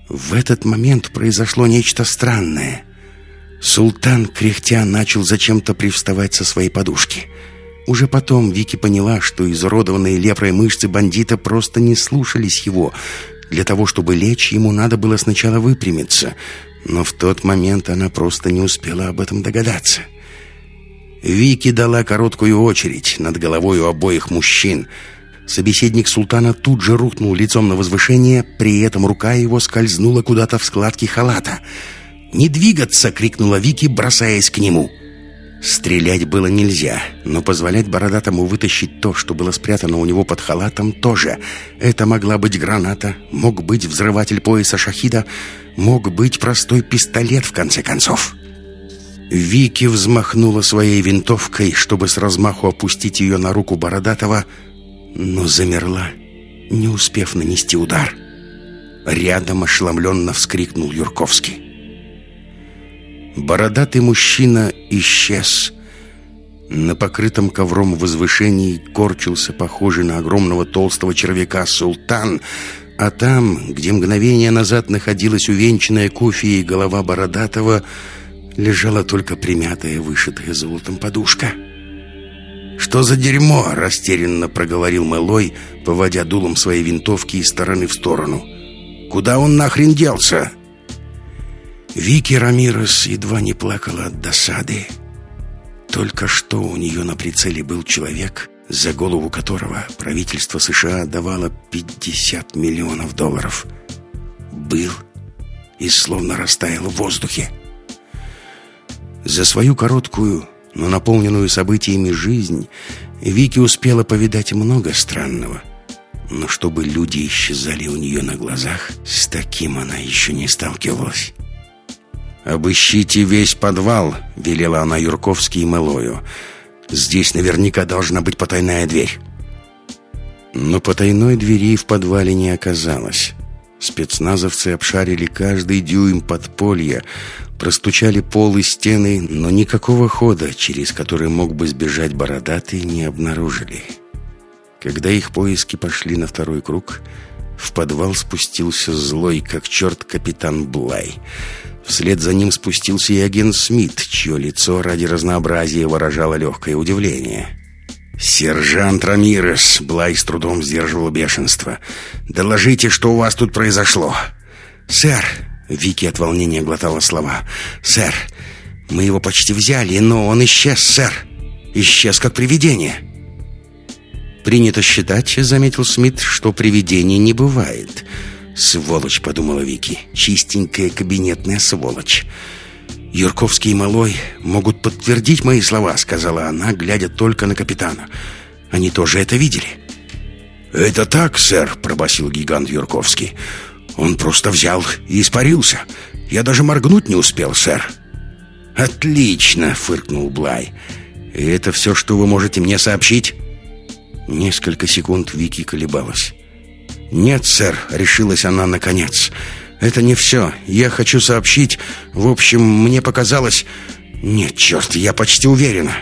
В этот момент произошло нечто странное — Султан, кряхтя, начал зачем-то привставать со своей подушки. Уже потом Вики поняла, что изуродованные лепрой мышцы бандита просто не слушались его. Для того, чтобы лечь, ему надо было сначала выпрямиться. Но в тот момент она просто не успела об этом догадаться. Вики дала короткую очередь над головой у обоих мужчин. Собеседник султана тут же рухнул лицом на возвышение, при этом рука его скользнула куда-то в складки халата — «Не двигаться!» — крикнула Вики, бросаясь к нему. Стрелять было нельзя, но позволять Бородатому вытащить то, что было спрятано у него под халатом, тоже. Это могла быть граната, мог быть взрыватель пояса шахида, мог быть простой пистолет, в конце концов. Вики взмахнула своей винтовкой, чтобы с размаху опустить ее на руку Бородатого, но замерла, не успев нанести удар. Рядом ошеломленно вскрикнул Юрковский. Бородатый мужчина исчез. На покрытом ковром возвышении корчился похожий на огромного толстого червяка султан, а там, где мгновение назад находилась увенчанная кофе голова Бородатого, лежала только примятая, вышитая золотом подушка. «Что за дерьмо?» — растерянно проговорил Мэлой, поводя дулом своей винтовки из стороны в сторону. «Куда он нахрен делся?» Вики Рамирес едва не плакала от досады. Только что у нее на прицеле был человек, за голову которого правительство США давало 50 миллионов долларов. Был и словно растаял в воздухе. За свою короткую, но наполненную событиями жизнь Вики успела повидать много странного. Но чтобы люди исчезали у нее на глазах, с таким она еще не сталкивалась. «Обыщите весь подвал», — велела она Юрковский и Мэлою. «Здесь наверняка должна быть потайная дверь». Но потайной двери в подвале не оказалось. Спецназовцы обшарили каждый дюйм подполья, простучали пол и стены, но никакого хода, через который мог бы сбежать бородатый, не обнаружили. Когда их поиски пошли на второй круг, в подвал спустился злой, как черт, капитан Блай — Вслед за ним спустился и агент Смит, чье лицо ради разнообразия выражало легкое удивление. «Сержант Рамирес!» — Блай с трудом сдерживал бешенство. «Доложите, что у вас тут произошло!» «Сэр!» — Вики от волнения глотала слова. «Сэр, мы его почти взяли, но он исчез, сэр! Исчез как привидение!» «Принято считать, — заметил Смит, — что привидений не бывает». «Сволочь», — подумала Вики, — «чистенькая кабинетная сволочь». «Юрковский и Малой могут подтвердить мои слова», — сказала она, глядя только на капитана. «Они тоже это видели». «Это так, сэр», — пробасил гигант Юрковский. «Он просто взял и испарился. Я даже моргнуть не успел, сэр». «Отлично», — фыркнул Блай. «И это все, что вы можете мне сообщить?» Несколько секунд Вики колебалась. «Нет, сэр», — решилась она наконец. «Это не все. Я хочу сообщить... В общем, мне показалось... «Нет, черт, я почти уверена!»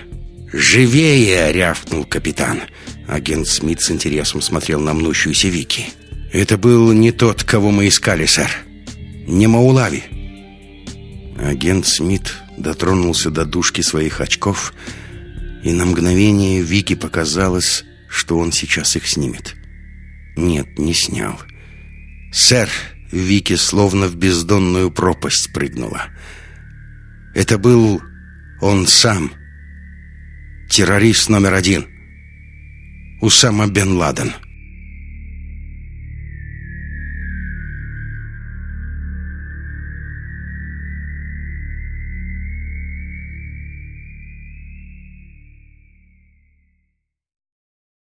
«Живее!» — рявкнул капитан. Агент Смит с интересом смотрел на мнущуюся Вики. «Это был не тот, кого мы искали, сэр. Не Маулави». Агент Смит дотронулся до дужки своих очков, и на мгновение Вики показалось, что он сейчас их снимет. Нет, не снял. «Сэр!» — Вики словно в бездонную пропасть прыгнула. «Это был он сам. Террорист номер один. Усама бен Ладен».